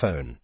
phone.